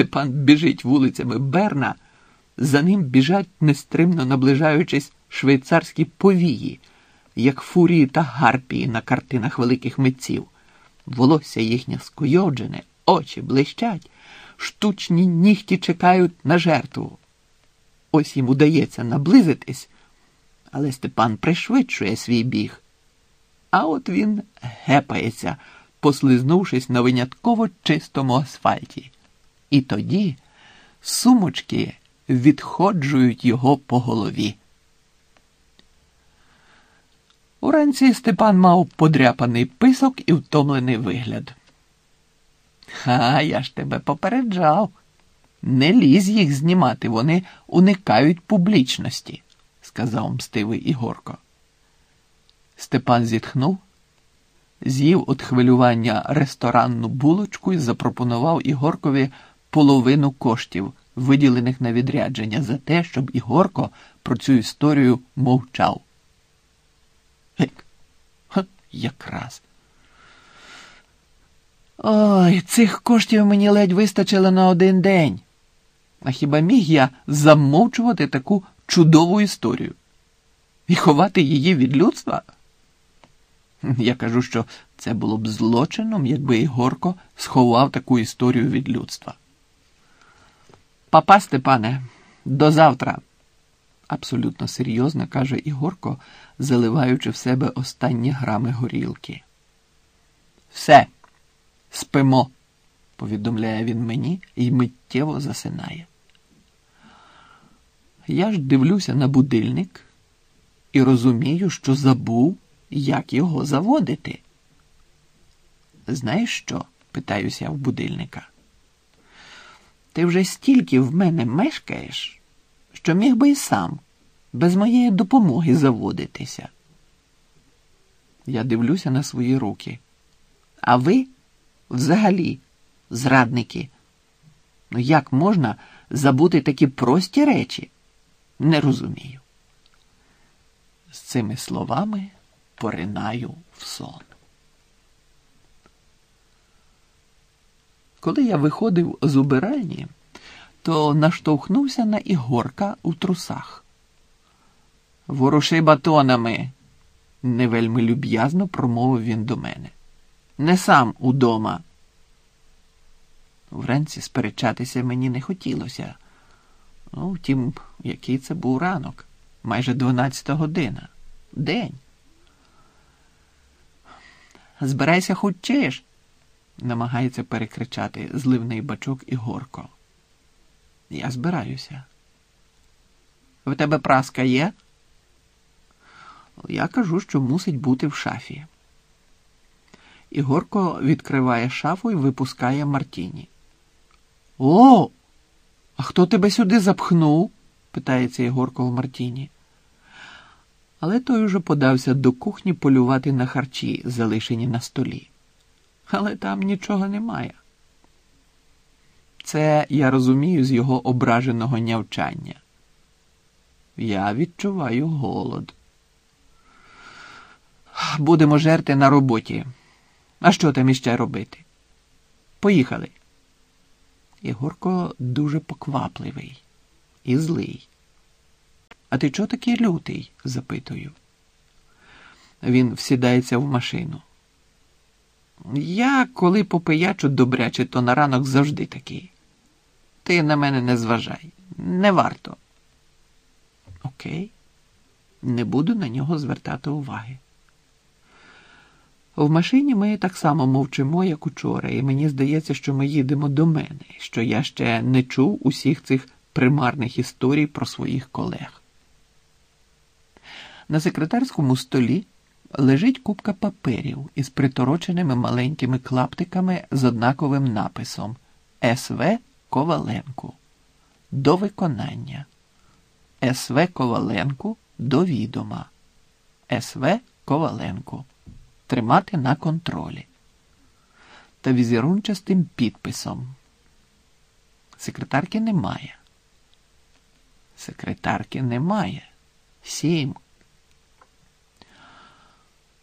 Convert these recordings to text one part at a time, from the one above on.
Степан біжить вулицями Берна, за ним біжать, нестримно наближаючись швейцарські повії, як фурії та гарпії на картинах великих митців. Волосся їхнє скуйоджене, очі блищать, штучні нігті чекають на жертву. Ось їм удається наблизитись, але Степан пришвидшує свій біг. А от він гепається, послизнувшись на винятково чистому асфальті. І тоді сумочки відходжують його по голові. Уранці Степан мав подряпаний писок і втомлений вигляд. Ха, я ж тебе попереджав. Не лізь їх знімати, вони уникають публічності, сказав мстивий Ігорко. Степан зітхнув, з'їв від хвилювання ресторанну булочку і запропонував Ігоркові половину коштів, виділених на відрядження, за те, щоб Ігорко про цю історію мовчав. Ха, якраз. Ой, цих коштів мені ледь вистачило на один день. А хіба міг я замовчувати таку чудову історію і ховати її від людства? Я кажу, що це було б злочином, якби Ігорко сховав таку історію від людства. Папа Степане, до завтра, абсолютно серйозно каже Ігорко, заливаючи в себе останні грами горілки. Все, спимо, повідомляє він мені і миттєво засинає. Я ж дивлюся на будильник і розумію, що забув, як його заводити. Знаєш що? питаюся я в будильника. Ти вже стільки в мене мешкаєш, що міг би й сам, без моєї допомоги заводитися. Я дивлюся на свої руки. А ви взагалі зрадники. Ну як можна забути такі прості речі? Не розумію. З цими словами поринаю в сон. Коли я виходив з убиральні, то наштовхнувся на ігорка у трусах. Воруши батонами, невельми люб'язно промовив він до мене. Не сам удома. Вранці сперечатися мені не хотілося. Ну, втім, який це був ранок, майже дванадцята година. День. Збирайся худчеш, намагається перекричати зливний бачок Ігорко. Я збираюся. В тебе праска є? Я кажу, що мусить бути в шафі. Ігорко відкриває шафу і випускає Мартіні. О, а хто тебе сюди запхнув? питається Ігорко в Мартіні. Але той уже подався до кухні полювати на харчі, залишені на столі. Але там нічого немає. Це я розумію з його ображеного нявчання. Я відчуваю голод. Будемо жерти на роботі. А що там іще робити? Поїхали. Ігорко дуже поквапливий і злий. А ти чого такий лютий? запитую. Він всідається в машину. Я, коли попиячу добряче, то на ранок завжди такий. Ти на мене не зважай. Не варто. Окей, не буду на нього звертати уваги. В машині ми так само мовчимо, як учора, і мені здається, що ми їдемо до мене, що я ще не чув усіх цих примарних історій про своїх колег. На секретарському столі лежить купка паперів із притороченими маленькими клаптиками з однаковим написом СВ Коваленку. До виконання. СВ Коваленку до відома. СВ Коваленку. Тримати на контролі. Та візерунчастим підписом. Секретарки немає. Секретарки немає. Сім.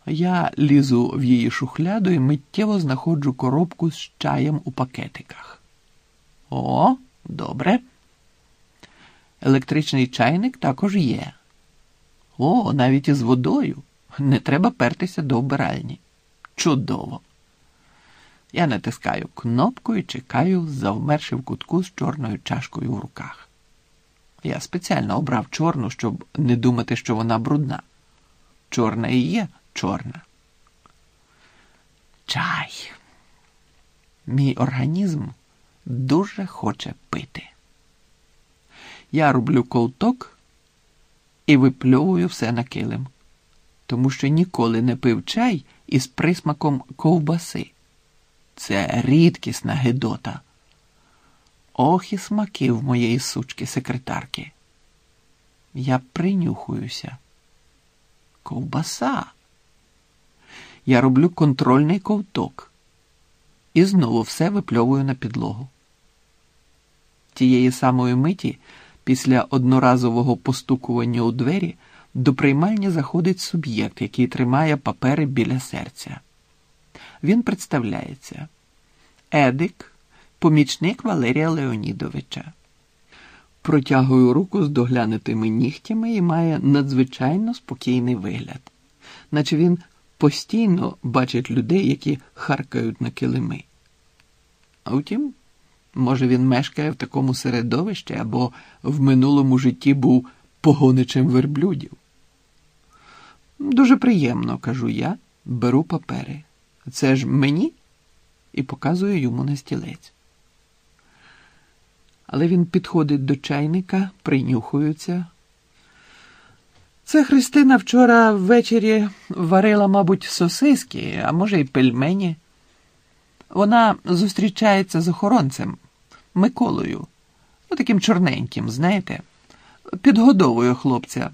Я лізу в її шухляду і миттєво знаходжу коробку з чаєм у пакетиках. О, добре. Електричний чайник також є. О, навіть із водою. Не треба пертися до вбиральні. Чудово. Я натискаю кнопку і чекаю, завмерши в кутку з чорною чашкою в руках. Я спеціально обрав чорну, щоб не думати, що вона брудна. Чорна і є чорна. Чай. Мій організм дуже хоче пити. Я роблю ковток і випльовую все на килим, тому що ніколи не пив чай із присмаком ковбаси. Це рідкісна гидота. Ох і смаки в моєї сучки секретарки. Я принюхуюся. Ковбаса. Я роблю контрольний ковток і знову все випльовую на підлогу. Тієї самої миті, після одноразового постукування у двері, до приймальні заходить суб'єкт, який тримає папери біля серця. Він представляється Едик, помічник Валерія Леонідовича. Протягує руку з доглянутими нігтями і має надзвичайно спокійний вигляд, наче він постійно бачить людей, які харкають на килими. А втім, може, він мешкає в такому середовищі або в минулому житті був погоничем верблюдів. Дуже приємно, кажу я, беру папери. Це ж мені і показую йому на стілець. Але він підходить до чайника, принюхується. Це Христина вчора ввечері варила, мабуть, сосиски, а може, й пельмені. Вона зустрічається з охоронцем Миколою, ну таким чорненьким, знаєте, підгодовує хлопця.